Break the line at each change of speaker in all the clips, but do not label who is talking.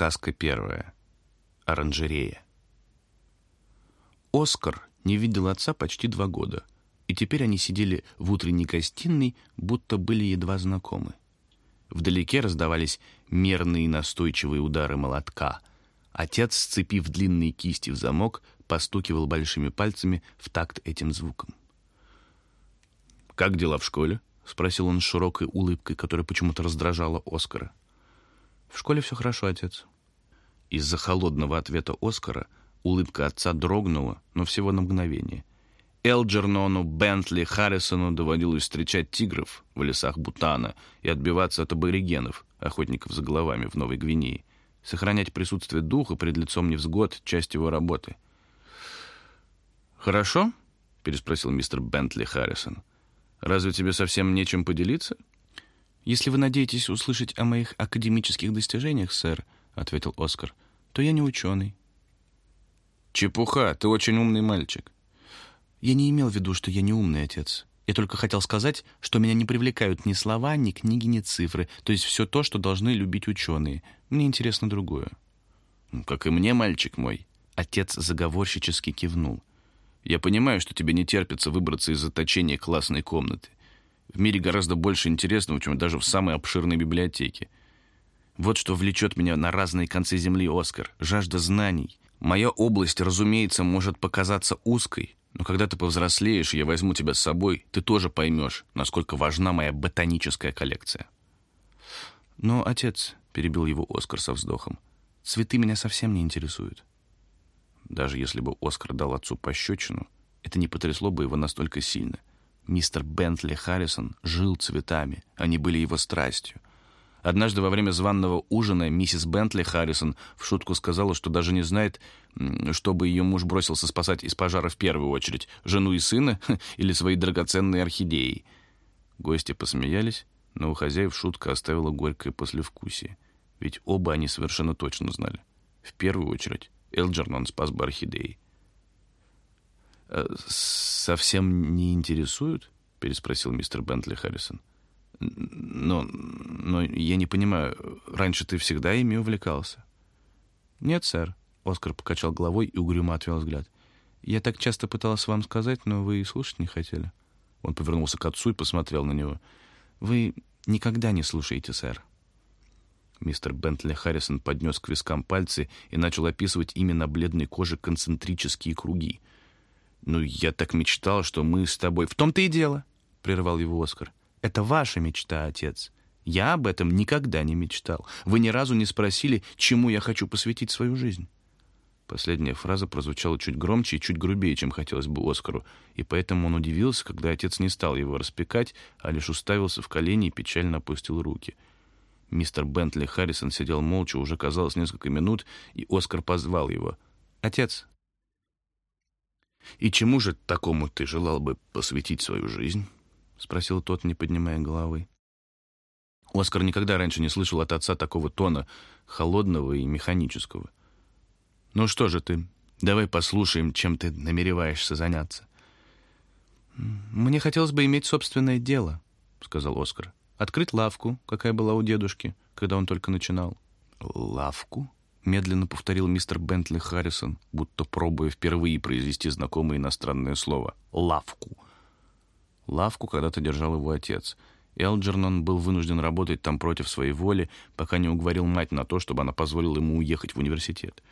Сказка первая. Оранжерея. Оскар не видел отца почти два года, и теперь они сидели в утренней гостиной, будто были едва знакомы. Вдалеке раздавались мерные настойчивые удары молотка. Отец, сцепив длинные кисти в замок, постукивал большими пальцами в такт этим звуком. «Как дела в школе?» — спросил он с широкой улыбкой, которая почему-то раздражала Оскара.
«В школе все хорошо, отец».
Из-за холодного ответа Оскара улыбка отца дрогнула, но всего на мгновение. Элджернону, Бентли, Харрисону доводилось встречать тигров в лесах Бутана и отбиваться от аборигенов, охотников за головами в Новой Гвинее. Сохранять присутствие духа пред лицом невзгод — часть его работы. «Хорошо?» — переспросил мистер Бентли Харрисон. «Разве тебе совсем нечем поделиться?»
«Если вы надеетесь услышать о моих академических достижениях, сэр», — ответил Оскар, — «то я не ученый».
«Чепуха, ты очень умный мальчик».
«Я не имел в виду, что я не умный отец. Я только хотел сказать, что меня не привлекают ни слова, ни книги, ни цифры, то есть все то, что должны любить ученые. Мне интересно другое».
«Как и мне, мальчик мой». Отец заговорщически кивнул. «Я понимаю, что тебе не терпится выбраться из заточения классной комнаты. В мире гораздо больше интересного, чем даже в самой обширной библиотеке. Вот что влечет меня на разные концы земли, Оскар. Жажда знаний. Моя область, разумеется, может показаться узкой, но когда ты повзрослеешь, я возьму тебя с собой, ты тоже поймешь, насколько важна моя ботаническая коллекция.
Но, отец, — перебил его Оскар со вздохом, — цветы меня совсем не интересуют.
Даже если бы Оскар дал отцу пощечину, это не потрясло бы его настолько сильно. Мистер Бентли Харрисон жил цветами, они были его страстью. Однажды во время званного ужина миссис Бентли Харрисон в шутку сказала, что даже не знает, чтобы ее муж бросился спасать из пожара в первую очередь, жену и сына или свои драгоценные орхидеи. Гости посмеялись, но у хозяев шутка оставила горькое послевкусие, ведь оба они совершенно точно знали. В первую очередь Элджернон спас бы орхидеи. «Э, «Совсем не интересуют?» — переспросил мистер Бентли Харрисон. «Но, но я не понимаю, раньше ты всегда ими увлекался?»
«Нет, сэр», — Оскар покачал головой и угрюмо отвел взгляд. «Я так часто пытался вам сказать, но вы и слушать не хотели».
Он повернулся к отцу и посмотрел на него.
«Вы никогда не слушаете, сэр».
Мистер Бентли Харрисон поднес к вискам пальцы и начал описывать ими на бледной коже концентрические круги — «Ну, я так мечтал, что мы с тобой...»
«В том-то и дело», — прервал его Оскар. «Это ваша мечта, отец. Я об этом никогда не мечтал. Вы ни разу не спросили, чему я хочу посвятить свою жизнь».
Последняя фраза прозвучала чуть громче и чуть грубее, чем хотелось бы Оскару, и поэтому он удивился, когда отец не стал его распекать, а лишь уставился в колени и печально опустил руки. Мистер Бентли Харрисон сидел молча уже, казалось, несколько минут, и Оскар позвал его. «Отец, «И чему же такому ты желал бы посвятить свою жизнь?» — спросил тот, не поднимая головы. Оскар никогда раньше не слышал от отца такого тона, холодного и механического. «Ну что же ты, давай послушаем, чем ты намереваешься заняться».
«Мне хотелось бы иметь собственное дело», — сказал Оскар. «Открыть лавку, какая была у дедушки, когда он только начинал».
«Лавку?» медленно повторил мистер Бентли Харрисон, будто пробуя впервые произвести знакомое иностранное слово «лавку». Лавку когда-то держал его отец. Элджернон был вынужден работать там против своей воли, пока не уговорил мать на то, чтобы она позволила ему уехать в университет.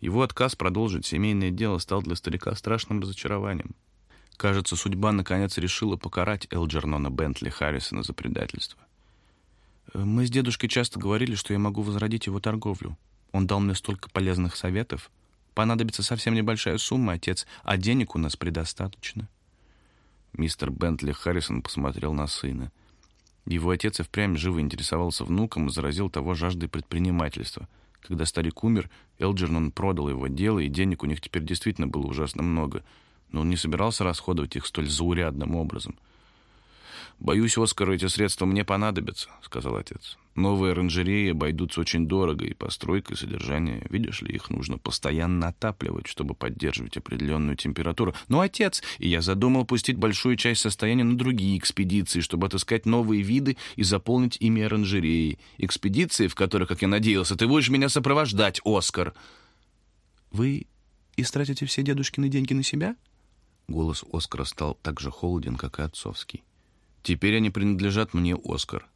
Его отказ продолжить семейное дело стал для старика страшным разочарованием. Кажется, судьба наконец решила покарать Элджернона Бентли Харрисона за предательство.
«Мы с дедушкой часто говорили, что я могу возродить его торговлю», он дал мне столько полезных советов. Понадобится совсем небольшая сумма, отец, а денег у нас предостаточно.
Мистер Бентли Харрисон посмотрел на сына. Его отец и впрямь живо интересовался внуком и заразил того жаждой предпринимательства. Когда старик умер, Элджернон продал его дело, и денег у них теперь действительно было ужасно много. Но он не собирался расходовать их столь заурядным образом. «Боюсь, Оскар, эти средства мне понадобятся», — сказал отец. Новые оранжереи обойдутся очень дорого, и постройка, и содержание. Видишь ли, их нужно постоянно отапливать, чтобы поддерживать определенную температуру. Ну, отец, и я задумал пустить большую часть состояния на другие экспедиции, чтобы отыскать новые виды и заполнить ими оранжереи. Экспедиции, в которых, как я надеялся, ты будешь меня сопровождать, Оскар.
Вы истратите все дедушкины деньги на себя? Голос Оскара стал так же холоден, как и отцовский.
Теперь они принадлежат мне, Оскар.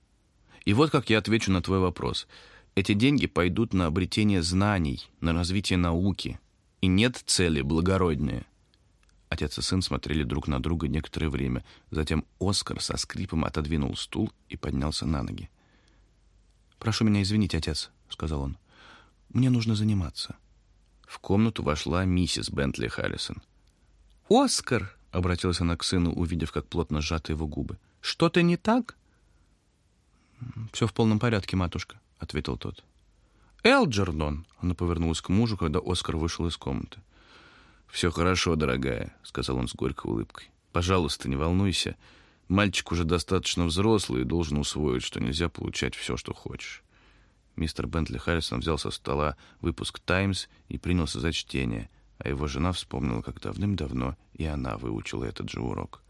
И вот как я отвечу на твой вопрос. Эти деньги пойдут на обретение знаний, на развитие науки. И нет цели благороднее. Отец и сын смотрели друг на друга некоторое время. Затем Оскар со скрипом отодвинул стул и поднялся на ноги.
«Прошу меня извинить, отец», — сказал он. «Мне нужно заниматься».
В комнату вошла миссис Бентли Харрисон.
«Оскар!» — обратилась она к сыну, увидев, как плотно сжаты его губы. «Что-то не так?»
«Все в полном порядке, матушка», — ответил тот.
«Элджердон!»
— она повернулась к мужу, когда Оскар вышел из комнаты. «Все хорошо, дорогая», — сказал он с горькой улыбкой. «Пожалуйста, не волнуйся. Мальчик уже достаточно взрослый и должен усвоить, что нельзя получать все, что хочешь». Мистер Бентли Харрисон взял со стола выпуск «Таймс» и принялся за чтение, а его жена вспомнила, как давным-давно и она выучила этот же урок.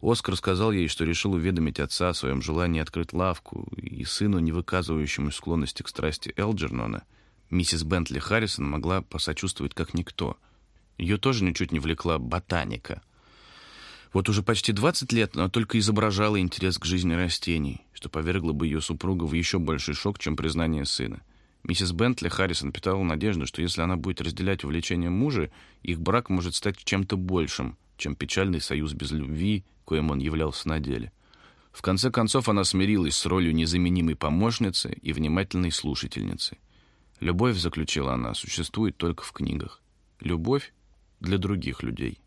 Оскар сказал ей, что решил уведомить отца о своем желании открыть лавку, и сыну, не выказывающему склонности к страсти Элджернона, миссис Бентли Харрисон могла посочувствовать как никто. Ее тоже ничуть не влекла ботаника. Вот уже почти 20 лет она только изображала интерес к жизни растений, что повергло бы ее супругу в еще больший шок, чем признание сына. Миссис Бентли Харрисон питала надежду, что если она будет разделять увлечение мужа, их брак может стать чем-то большим, чем печальный союз без любви, коим он являлся на деле. В конце концов она смирилась с ролью незаменимой помощницы и внимательной слушательницы. Любовь, заключила она, существует только в книгах. Любовь для других людей.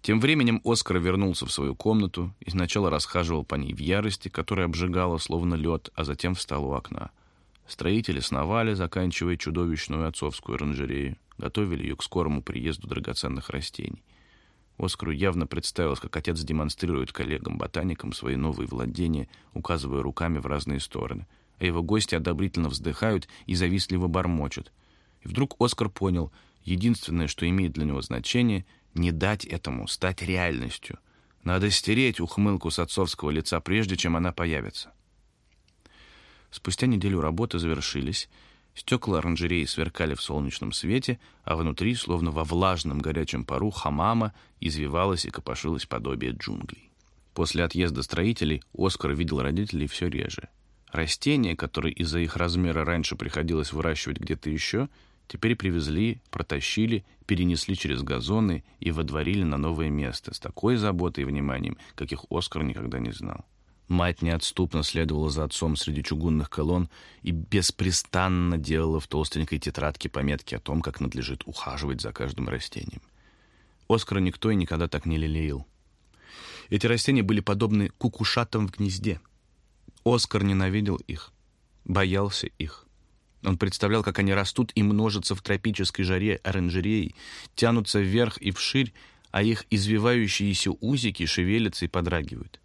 Тем временем Оскар вернулся в свою комнату и сначала расхаживал по ней в ярости, которая обжигала словно лед, а затем встал у окна. Строители сновали, заканчивая чудовищную отцовскую оранжерею, готовили ее к скорому приезду драгоценных растений. Оскару явно представилось, как отец демонстрирует коллегам-ботаникам свои новые владения, указывая руками в разные стороны, а его гости одобрительно вздыхают и завистливо бормочут. И вдруг Оскар понял, единственное, что имеет для него значение, не дать этому стать реальностью. Надо стереть ухмылку с отцовского лица, прежде чем она появится. Спустя неделю работы завершились, Стекла оранжереи сверкали в солнечном свете, а внутри, словно во влажном горячем пару, хамама извивалась и копошилось подобие джунглей. После отъезда строителей Оскар видел родителей все реже. Растения, которые из-за их размера раньше приходилось выращивать где-то еще, теперь привезли, протащили, перенесли через газоны и водворили на новое место с такой заботой и вниманием, каких Оскар никогда не знал. Мать неотступно следовала за отцом среди чугунных колонн и беспрестанно делала в толстенькой тетрадке пометки о том, как надлежит ухаживать за каждым растением. Оскара никто и никогда так не лелеял. Эти растения были подобны кукушатам в гнезде. Оскар ненавидел их, боялся их. Он представлял, как они растут и множатся в тропической жаре оранжереи, тянутся вверх и вширь, а их извивающиеся узики шевелятся и подрагивают.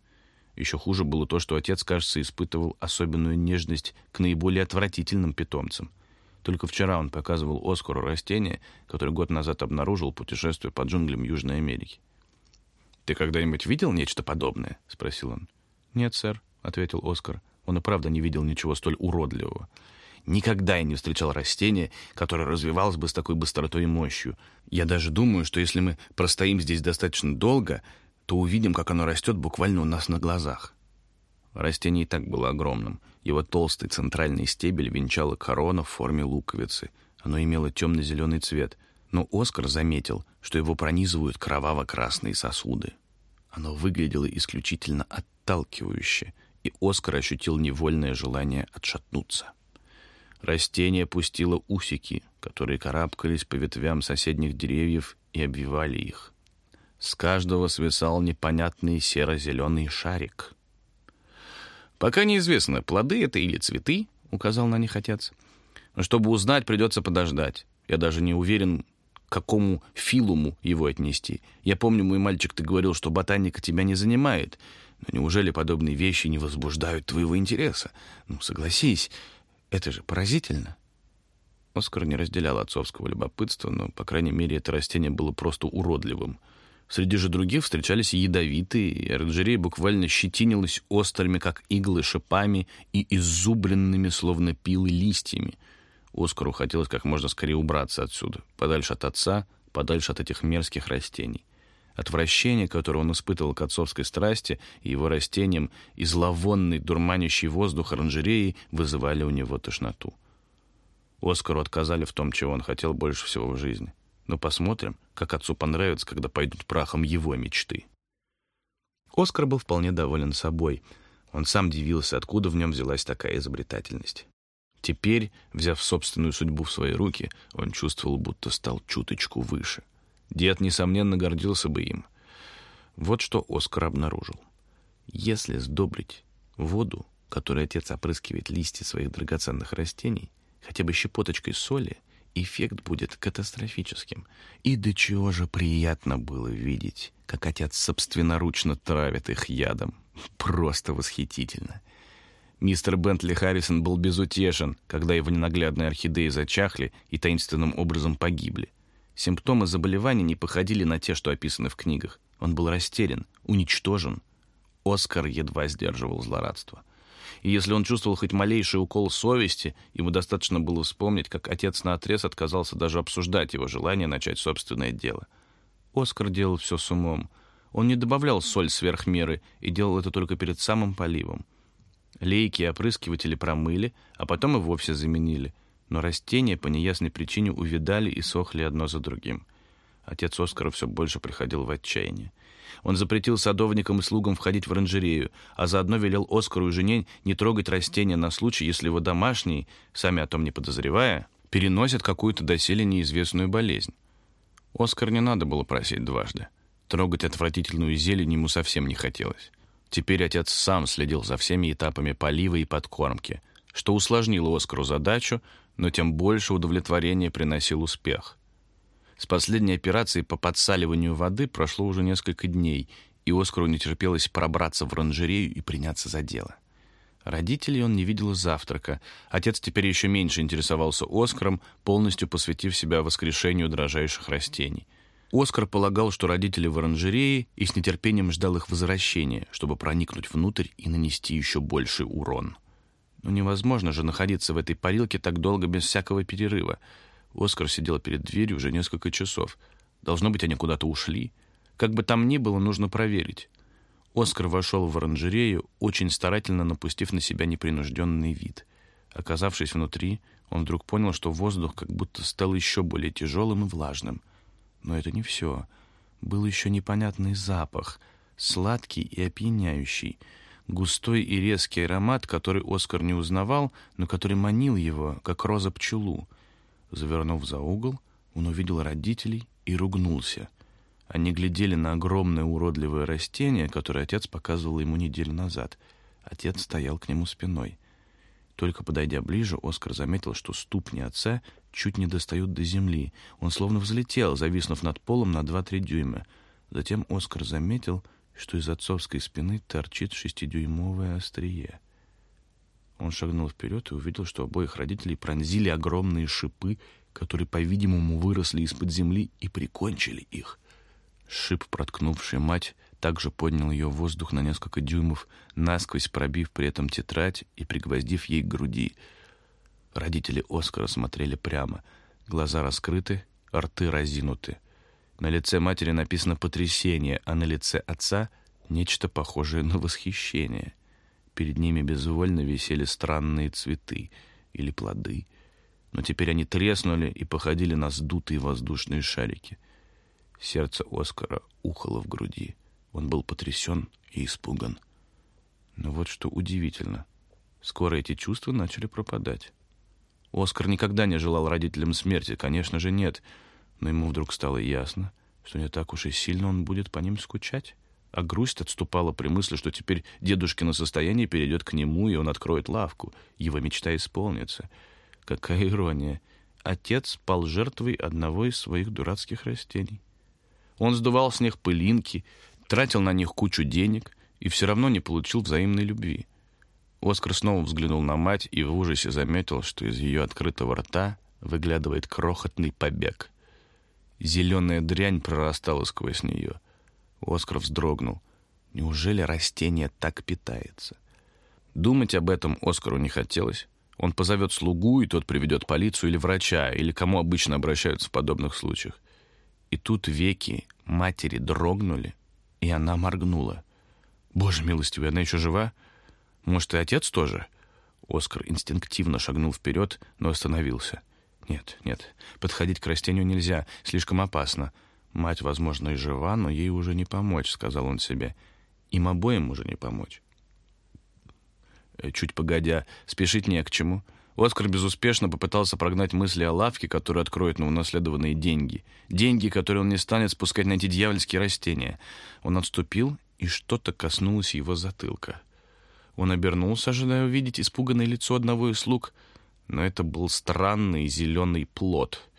Еще хуже было то, что отец, кажется, испытывал особенную нежность к наиболее отвратительным питомцам. Только вчера он показывал Оскару растение, которое год назад обнаружил, путешествуя по джунглям Южной Америки. «Ты когда-нибудь видел нечто подобное?» — спросил он.
«Нет, сэр», — ответил Оскар.
Он и правда не видел ничего столь уродливого. Никогда я не встречал растения, которое развивалось бы с такой быстротой и мощью. Я даже думаю, что если мы простоим здесь достаточно долго, то увидим, как оно растет буквально у нас на глазах. Растение и так было огромным. Его толстый центральный стебель венчала корона в форме луковицы. Оно имело темно-зеленый цвет, но Оскар заметил, что его пронизывают кроваво-красные сосуды. Оно выглядело исключительно отталкивающе, и Оскар ощутил невольное желание отшатнуться. Растение пустило усики, которые карабкались по ветвям соседних деревьев и обвивали их. С каждого свисал непонятный серо-зеленый шарик. «Пока неизвестно, плоды это или цветы», — указал на них отец. «Но чтобы узнать, придется подождать. Я даже не уверен, к какому филуму его отнести. Я помню, мой мальчик, ты говорил, что ботаника тебя не занимает. Но неужели подобные вещи не возбуждают твоего интереса? Ну, согласись, это же поразительно.
Оскар не разделял отцовского любопытства, но, по крайней мере, это растение было просто уродливым. Среди же других встречались ядовитые, и оранжерея буквально щетинилась острыми, как иглы, шипами и иззубренными, словно пилы, листьями. Оскару хотелось как можно скорее убраться отсюда, подальше от отца, подальше от этих мерзких растений. Отвращение, которое он испытывал к отцовской страсти и его растениям, и зловонный, дурманящий воздух оранжереи вызывали у него тошноту. Оскару отказали в том, чего он хотел больше всего в жизни. Но посмотрим, как отцу понравится, когда пойдут прахом его мечты. Оскар был вполне доволен собой. Он сам дивился, откуда в нем взялась такая изобретательность. Теперь, взяв собственную судьбу в свои руки, он чувствовал, будто стал чуточку выше. Дед, несомненно, гордился бы им. Вот что Оскар обнаружил. Если сдобрить воду, которой отец опрыскивает листья своих драгоценных растений, хотя бы щепоточкой соли, эффект будет катастрофическим. И до чего же приятно было видеть, как отец собственноручно травит их ядом. Просто восхитительно. Мистер Бентли Харрисон был безутешен, когда его ненаглядные орхидеи зачахли и таинственным образом погибли. Симптомы заболевания не походили на те, что описаны в книгах. Он был растерян, уничтожен. Оскар едва сдерживал злорадство. И если он чувствовал хоть малейший укол совести, ему достаточно было вспомнить, как отец наотрез отказался даже обсуждать его желание начать собственное дело. Оскар делал все с умом. Он не добавлял соль сверх меры и делал это только перед самым поливом. Лейки и опрыскиватели промыли, а потом и вовсе заменили. Но растения по неясной причине увядали и сохли одно за другим. Отец Оскара все больше приходил в отчаяние. Он запретил садовникам и слугам входить в оранжерею, а заодно велел Оскару и жене не трогать растения на случай, если его домашние, сами о том не подозревая, переносят какую-то доселе неизвестную болезнь. Оскар не надо было просить дважды. Трогать отвратительную зелень ему совсем не хотелось. Теперь отец сам следил за всеми этапами полива и подкормки, что усложнило Оскару задачу, но тем больше удовлетворения приносил успех. С последней операцией по подсаливанию воды прошло уже несколько дней, и Оскару не терпелось пробраться в оранжерею и приняться за дело. Родителей он не видел с завтрака. Отец теперь еще меньше интересовался Оскаром, полностью посвятив себя воскрешению дрожайших растений. Оскар полагал, что родители в оранжерее, и с нетерпением ждал их возвращения, чтобы проникнуть внутрь и нанести еще больший урон. Но невозможно же находиться в этой парилке так долго без всякого перерыва — Оскар сидел перед дверью уже несколько часов. Должно быть, они куда-то ушли. Как бы там ни было, нужно проверить. Оскар вошел в оранжерею, очень старательно напустив на себя непринужденный вид. Оказавшись внутри, он вдруг понял, что воздух как будто стал еще более тяжелым и влажным. Но это не все. Был еще непонятный запах, сладкий и опьяняющий, густой и резкий аромат, который Оскар не узнавал, но который манил его, как роза пчелу — Завернув за угол, он увидел родителей и ругнулся. Они глядели на огромное уродливое растение, которое отец показывал ему неделю назад. Отец стоял к нему спиной. Только подойдя ближе, Оскар заметил, что ступни отца чуть не достают до земли. Он словно взлетел, зависнув над полом на 2-3 дюйма. Затем Оскар заметил, что из отцовской спины торчит шестидюймовое острие — он шагнул вперед и увидел, что обоих родителей пронзили огромные шипы, которые, по-видимому, выросли из-под земли и прикончили их. Шип, проткнувший мать, также поднял ее в воздух на несколько дюймов, насквозь пробив при этом тетрадь и пригвоздив ей к груди. Родители Оскара смотрели прямо, глаза раскрыты, рты разинуты. На лице матери написано «потрясение», а на лице отца — нечто похожее на восхищение — Перед ними безвольно висели странные цветы или плоды, но теперь они треснули и походили на сдутые воздушные шарики. Сердце Оскара ухало в груди. Он был потрясен и испуган. Но вот что удивительно. Скоро эти чувства начали пропадать. Оскар никогда не желал родителям смерти, конечно же, нет. Но ему вдруг стало ясно, что не так уж и сильно он будет по ним скучать а грусть отступала при мысли, что теперь дедушкино состояние перейдет к нему, и он откроет лавку. Его мечта исполнится. Какая ирония. Отец пал жертвой одного из своих дурацких растений. Он сдувал с них пылинки, тратил на них кучу денег
и все равно не получил взаимной любви. Оскар снова взглянул на мать и в ужасе заметил, что из ее открытого рта выглядывает крохотный побег. Зеленая дрянь прорастала сквозь нее. Оскар вздрогнул. Неужели растение так питается? Думать об этом Оскару не хотелось. Он позовет слугу, и тот приведет полицию или врача, или кому обычно обращаются в подобных случаях. И тут веки матери дрогнули, и она моргнула. «Боже милостивый, она еще жива? Может, и отец тоже?» Оскар инстинктивно шагнул вперед, но остановился. «Нет, нет, подходить к растению нельзя, слишком опасно. Мать, возможно, и жива, но ей уже не помочь», — сказал он себе. «Им обоим уже не помочь». Э, чуть погодя, спешить не к чему. Оскар безуспешно попытался прогнать мысли о лавке, которую откроет на унаследованные деньги. Деньги, которые он не станет спускать на эти дьявольские растения. Он отступил, и что-то коснулось его затылка. Он обернулся, ожидая увидеть испуганное лицо одного из слуг, но это был странный зеленый плод —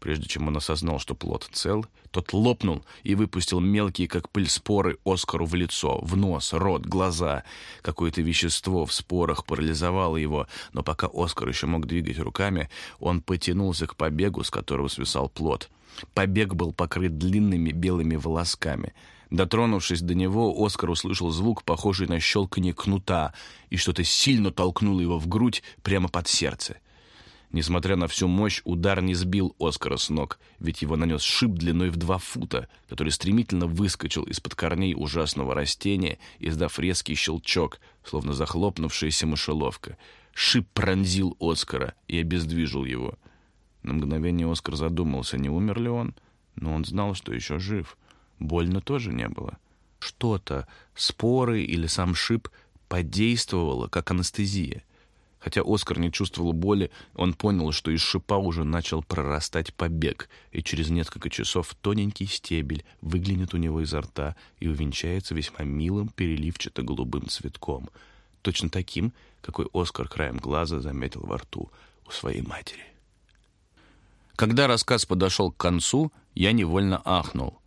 Прежде чем он осознал, что плод цел, тот лопнул и выпустил мелкие, как пыль, споры Оскару в лицо, в нос, рот, глаза. Какое-то вещество в спорах парализовало его, но пока Оскар еще мог двигать руками, он потянулся к побегу, с которого свисал плод. Побег был покрыт длинными белыми волосками. Дотронувшись до него, Оскар услышал звук, похожий на щелканье кнута, и что-то сильно толкнуло его в грудь прямо под сердце. Несмотря на всю мощь, удар не сбил Оскара с ног, ведь его нанес шип длиной в два фута, который стремительно выскочил из-под корней ужасного растения, издав резкий щелчок, словно захлопнувшаяся мышеловка. Шип пронзил Оскара и обездвижил его. На мгновение Оскар задумался, не умер ли он, но он знал, что еще жив. Больно тоже не было. Что-то, споры или сам шип, подействовало, как анестезия. Хотя Оскар не чувствовал боли, он понял, что из шипа уже начал прорастать побег, и через несколько часов тоненький стебель выглянет у него изо рта и увенчается весьма милым переливчато-голубым цветком, точно таким, какой Оскар краем глаза заметил во рту у своей матери. Когда рассказ подошел к концу, я невольно ахнул.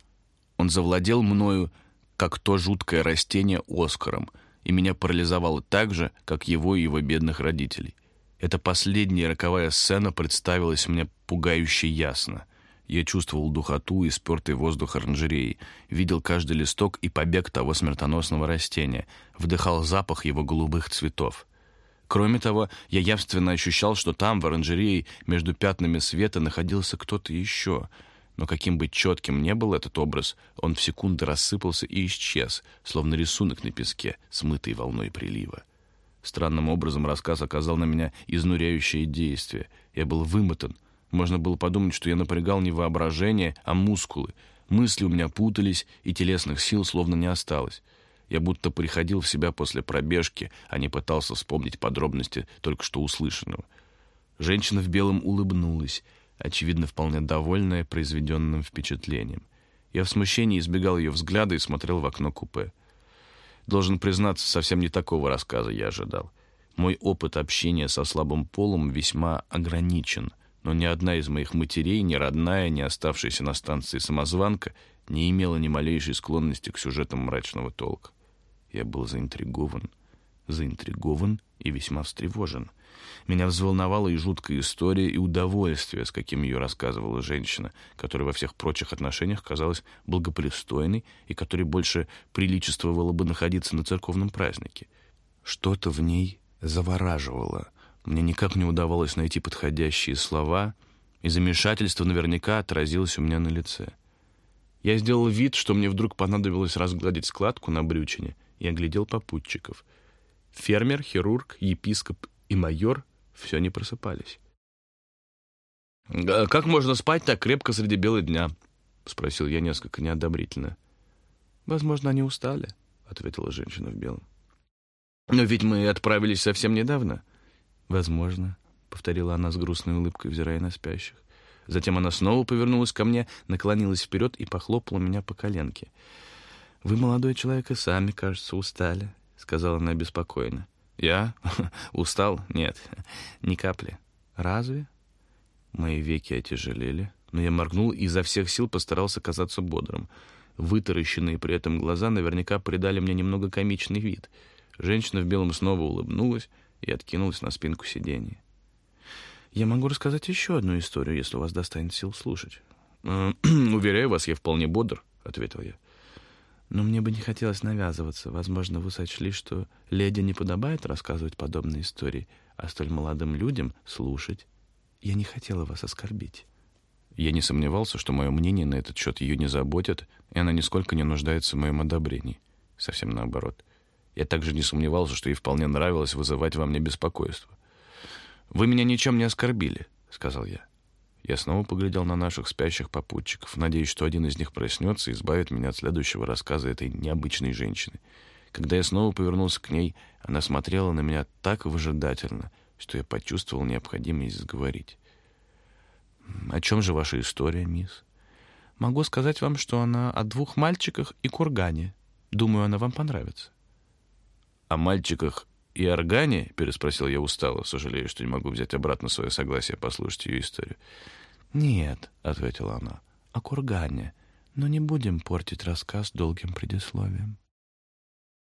Он завладел мною, как то жуткое растение Оскаром — и меня парализовало так же, как его и его бедных родителей. Эта последняя роковая сцена представилась мне пугающе ясно. Я чувствовал духоту и спертый воздух оранжереи, видел каждый листок и побег того смертоносного растения, вдыхал запах его голубых цветов. Кроме того, я явственно ощущал, что там, в оранжерее, между пятнами света находился кто-то еще — но каким бы четким не был этот образ, он в секунды рассыпался и исчез, словно рисунок на песке, смытый волной прилива. Странным образом рассказ оказал на меня изнуряющее действие. Я был вымотан. Можно было подумать, что я напрягал не воображение, а мускулы. Мысли у меня путались, и телесных сил словно не осталось. Я будто приходил в себя после пробежки, а не пытался вспомнить подробности только что услышанного. Женщина в белом улыбнулась очевидно, вполне довольная произведенным впечатлением. Я в смущении избегал ее взгляда и смотрел в окно купе. Должен признаться, совсем не такого рассказа я ожидал. Мой опыт общения со слабым полом весьма ограничен, но ни одна из моих матерей, ни родная, ни оставшаяся на станции самозванка не имела ни малейшей склонности к сюжетам мрачного толка. Я был заинтригован, заинтригован и весьма встревожен — меня взволновала и жуткая история, и удовольствие, с каким ее рассказывала женщина, которая во всех прочих отношениях казалась благопристойной и которой больше приличествовало бы находиться на церковном празднике. Что-то в ней завораживало. Мне никак не удавалось найти подходящие слова, и замешательство наверняка отразилось у меня на лице. Я сделал вид, что мне вдруг понадобилось разгладить складку на брючине, и оглядел попутчиков. Фермер, хирург, епископ и майор все не просыпались. «Как можно спать так крепко среди бела дня?» — спросил я несколько неодобрительно. «Возможно, они устали», — ответила женщина в белом. «Но ведь мы отправились совсем недавно». «Возможно», — повторила она с грустной улыбкой, взирая на спящих. Затем она снова повернулась ко мне, наклонилась вперед и похлопала меня по коленке. «Вы, молодой человек, и сами, кажется, устали», — сказала она беспокойно. Я? Устал? Нет, ни капли. Разве? Мои веки отяжелели, но я моргнул и изо всех сил постарался казаться бодрым.
Вытаращенные при этом глаза наверняка придали мне немного комичный вид. Женщина в белом снова улыбнулась и откинулась на спинку сиденья. «Я могу рассказать еще одну историю, если у вас достанет сил слушать».
«Уверяю вас, я вполне бодр», — ответил я.
«Но мне бы не хотелось навязываться. Возможно, вы сочли, что леди не подобает рассказывать подобные истории, а столь молодым людям слушать. Я не хотела вас оскорбить».
Я не сомневался, что мое мнение на этот счет ее не заботит, и она нисколько не нуждается в моем одобрении. Совсем наоборот. Я также не сомневался, что ей вполне нравилось вызывать во мне беспокойство. «Вы меня ничем не оскорбили», — сказал я. Я снова поглядел на наших спящих попутчиков, надеясь, что один из них проснется и избавит меня от следующего рассказа этой необычной женщины. Когда я снова повернулся к ней, она смотрела на меня так выжидательно, что я почувствовал необходимость заговорить.
«О чем же ваша история, мисс?» «Могу сказать вам, что она о двух мальчиках и кургане. Думаю, она вам понравится».
«О мальчиках и органе?» — переспросил я устало, сожалею, что не могу взять обратно свое согласие послушать ее историю.
«Нет», — ответила она, — «о кургане. Но не будем портить рассказ долгим предисловием».